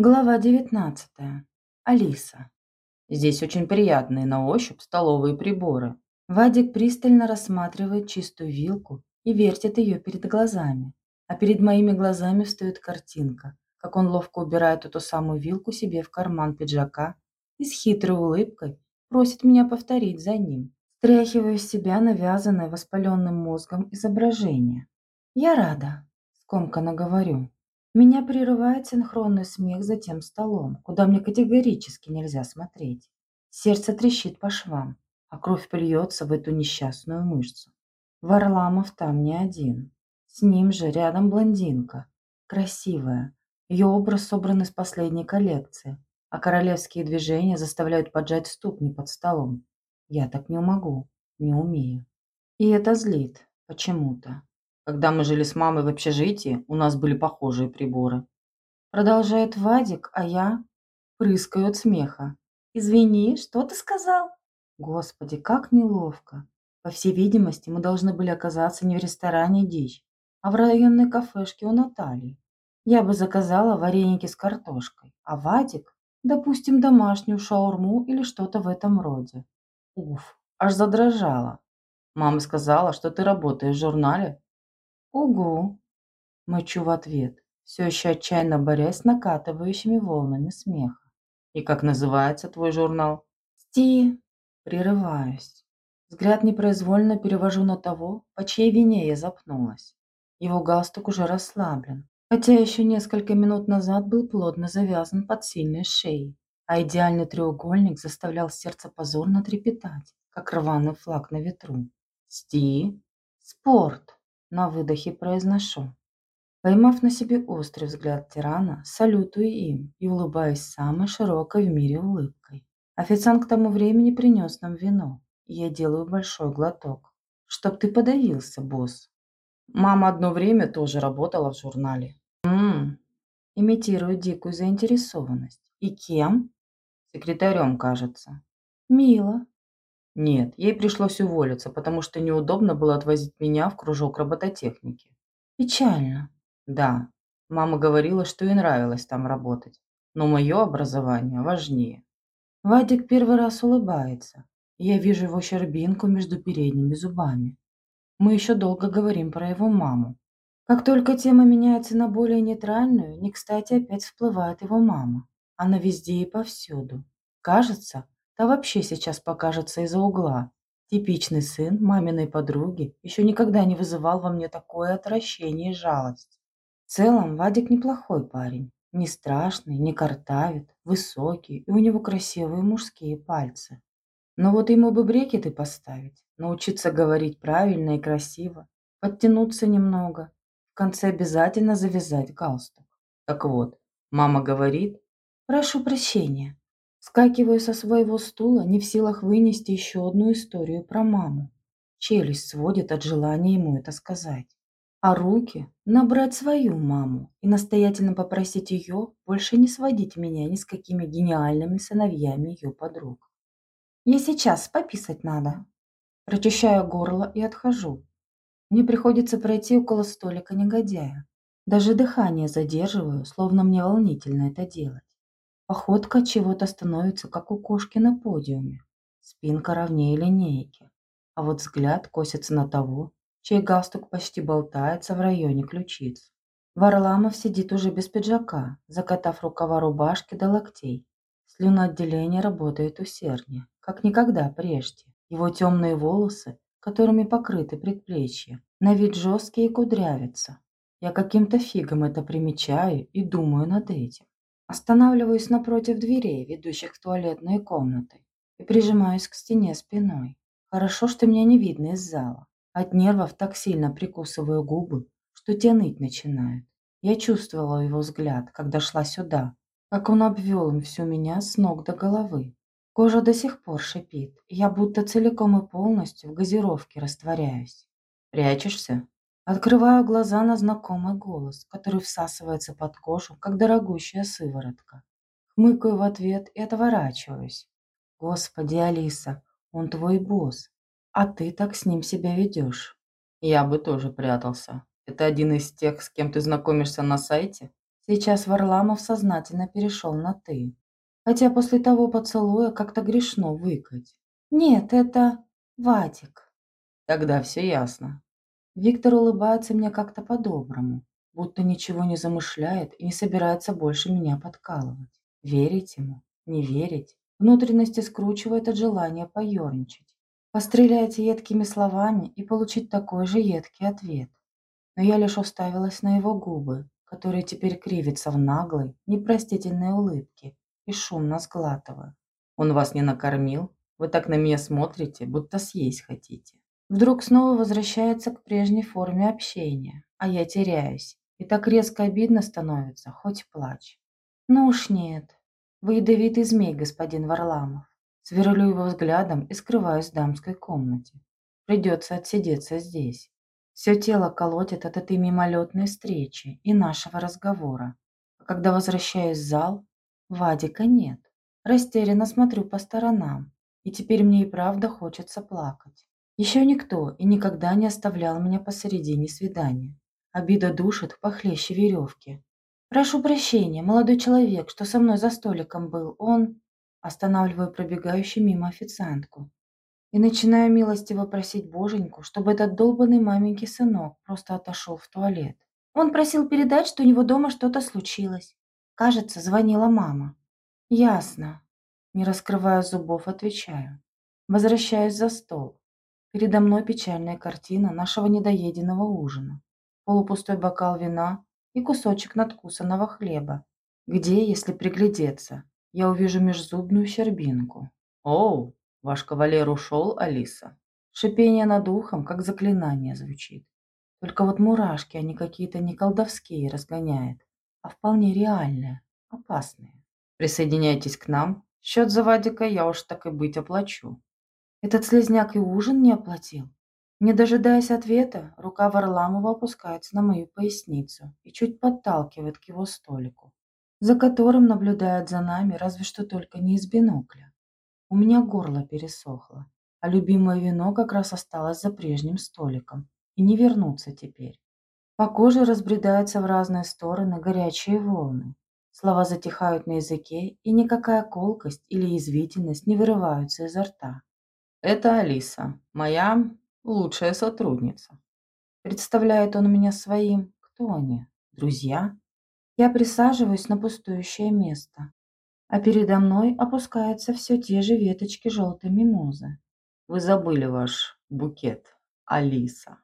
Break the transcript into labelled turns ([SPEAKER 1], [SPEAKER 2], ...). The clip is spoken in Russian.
[SPEAKER 1] Глава 19. Алиса. Здесь очень приятные на ощупь столовые приборы. Вадик пристально рассматривает чистую вилку и вертит ее перед глазами. А перед моими глазами встает картинка, как он ловко убирает эту самую вилку себе в карман пиджака и с хитрой улыбкой просит меня повторить за ним. Стряхиваю с себя навязанное воспаленным мозгом изображение. Я рада, скомканно говорю. Меня прерывает синхронный смех за тем столом, куда мне категорически нельзя смотреть. Сердце трещит по швам, а кровь плюется в эту несчастную мышцу. Варламов там не один. С ним же рядом блондинка. Красивая. Ее образ собран из последней коллекции, а королевские движения заставляют поджать ступни под столом. Я так не могу, не умею. И это злит почему-то. Когда мы жили с мамой в общежитии, у нас были похожие приборы. Продолжает Вадик, а я прыскаю от смеха. «Извини, что ты сказал?» Господи, как неловко. По всей видимости, мы должны были оказаться не в ресторане «Дичь», а в районной кафешке у Натальи. Я бы заказала вареники с картошкой, а Вадик, допустим, домашнюю шаурму или что-то в этом роде. Уф, аж задрожала. Мама сказала, что ты работаешь в журнале «Угу!» – мычу в ответ, все еще отчаянно борясь с накатывающими волнами смеха. «И как называется твой журнал?» «Сти!» – прерываюсь. Взгляд непроизвольно перевожу на того, по чьей вине я запнулась. Его галстук уже расслаблен, хотя еще несколько минут назад был плотно завязан под сильной шеей, а идеальный треугольник заставлял сердце позорно трепетать, как рваный флаг на ветру. «Сти!» «Спорт!» На выдохе произношу. Поймав на себе острый взгляд тирана, салютую им и улыбаюсь самой широкой в мире улыбкой. Официант к тому времени принес нам вино, и я делаю большой глоток. Чтоб ты подавился, босс. Мама одно время тоже работала в журнале. Ммм, имитирую дикую заинтересованность. И кем? Секретарем, кажется. Мило, нет, ей пришлось уволиться, потому что неудобно было отвозить меня в кружок робототехники. Печально. Да, мама говорила, что ей нравилось там работать, но мое образование важнее. Вадик первый раз улыбается. Я вижу его щербинку между передними зубами. Мы еще долго говорим про его маму. Как только тема меняется на более нейтральную, не кстати опять всплывает его мама. Она везде и повсюду. Кажется, Та вообще сейчас покажется из-за угла. Типичный сын маминой подруги еще никогда не вызывал во мне такое отвращение и жалость. В целом, Вадик неплохой парень. Не страшный, не картавит, высокий, и у него красивые мужские пальцы. Но вот ему бы брекеты поставить, научиться говорить правильно и красиво, подтянуться немного, в конце обязательно завязать галстук. Так вот, мама говорит, прошу прощения, Скакиваю со своего стула, не в силах вынести еще одну историю про маму. Челюсть сводит от желания ему это сказать. А руки – набрать свою маму и настоятельно попросить ее больше не сводить меня ни с какими гениальными сыновьями ее подруг. Мне сейчас пописать надо. Прочищаю горло и отхожу. Мне приходится пройти около столика негодяя. Даже дыхание задерживаю, словно мне волнительно это делать. Походка чего-то становится, как у кошки на подиуме. Спинка ровнее линейки. А вот взгляд косится на того, чей галстук почти болтается в районе ключиц. Варламов сидит уже без пиджака, закатав рукава рубашки до локтей. Слюноотделение работает усерднее, как никогда прежде. Его темные волосы, которыми покрыты предплечья, на вид жесткие и кудрявятся. Я каким-то фигом это примечаю и думаю над этим. Останавливаюсь напротив дверей, ведущих в туалетные комнаты, и прижимаюсь к стене спиной. Хорошо, что меня не видно из зала. От нервов так сильно прикусываю губы, что те ныть начинают. Я чувствовала его взгляд, когда шла сюда, как он обвел им всю меня с ног до головы. Кожа до сих пор шипит, я будто целиком и полностью в газировке растворяюсь. «Прячешься?» Открываю глаза на знакомый голос, который всасывается под кожу, как дорогущая сыворотка. Хмыкаю в ответ и отворачиваюсь. Господи, Алиса, он твой босс, а ты так с ним себя ведешь. Я бы тоже прятался. Это один из тех, с кем ты знакомишься на сайте? Сейчас Варламов сознательно перешел на «ты». Хотя после того поцелуя как-то грешно выкать. «Нет, это Вадик». Тогда все ясно. Виктор улыбается мне как-то по-доброму, будто ничего не замышляет и не собирается больше меня подкалывать. Верить ему? Не верить? Внутренности скручивает от желания поерничать. Пострелять едкими словами и получить такой же едкий ответ. Но я лишь уставилась на его губы, которые теперь кривятся в наглой, непростительной улыбке и шумно сглатывая. Он вас не накормил? Вы так на меня смотрите, будто съесть хотите. Вдруг снова возвращается к прежней форме общения, а я теряюсь. И так резко обидно становится, хоть плачь. Ну уж нет. Вы ядовитый змей, господин Варламов. Сверлю его взглядом и скрываюсь в дамской комнате. Придется отсидеться здесь. Все тело колотит от этой мимолетной встречи и нашего разговора. А когда возвращаюсь в зал, Вадика нет. Растерянно смотрю по сторонам, и теперь мне и правда хочется плакать. Еще никто и никогда не оставлял меня посередине свидания. Обида душит похлеще веревки. «Прошу прощения, молодой человек, что со мной за столиком был, он...» Останавливаю пробегающую мимо официантку. И начинаю милостиво просить боженьку, чтобы этот долбанный маменький сынок просто отошел в туалет. Он просил передать, что у него дома что-то случилось. Кажется, звонила мама. Ясно. Не раскрывая зубов, отвечаю. Возвращаюсь за стол. Передо мной печальная картина нашего недоеденного ужина. Полупустой бокал вина и кусочек надкусанного хлеба. Где, если приглядеться, я увижу межзубную щербинку. Оу, Ваш кавалер ушел, Алиса. Шипение над ухом, как заклинание звучит. Только вот мурашки, они какие-то не колдовские разгоняет, а вполне реальные, опасные. Присоединяйтесь к нам. Счет за Вадика я уж так и быть оплачу. Этот слезняк и ужин не оплатил. Не дожидаясь ответа, рука Варламова опускается на мою поясницу и чуть подталкивает к его столику, за которым наблюдает за нами разве что только не из бинокля. У меня горло пересохло, а любимое вино как раз осталось за прежним столиком, и не вернуться теперь. По коже разбредаются в разные стороны горячие волны. Слова затихают на языке, и никакая колкость или язвительность не вырываются изо рта. «Это Алиса, моя лучшая сотрудница». Представляет он меня своим. Кто они? Друзья? Я присаживаюсь на пустующее место а передо мной опускаются все те же веточки желтой мимозы. Вы забыли ваш букет, Алиса.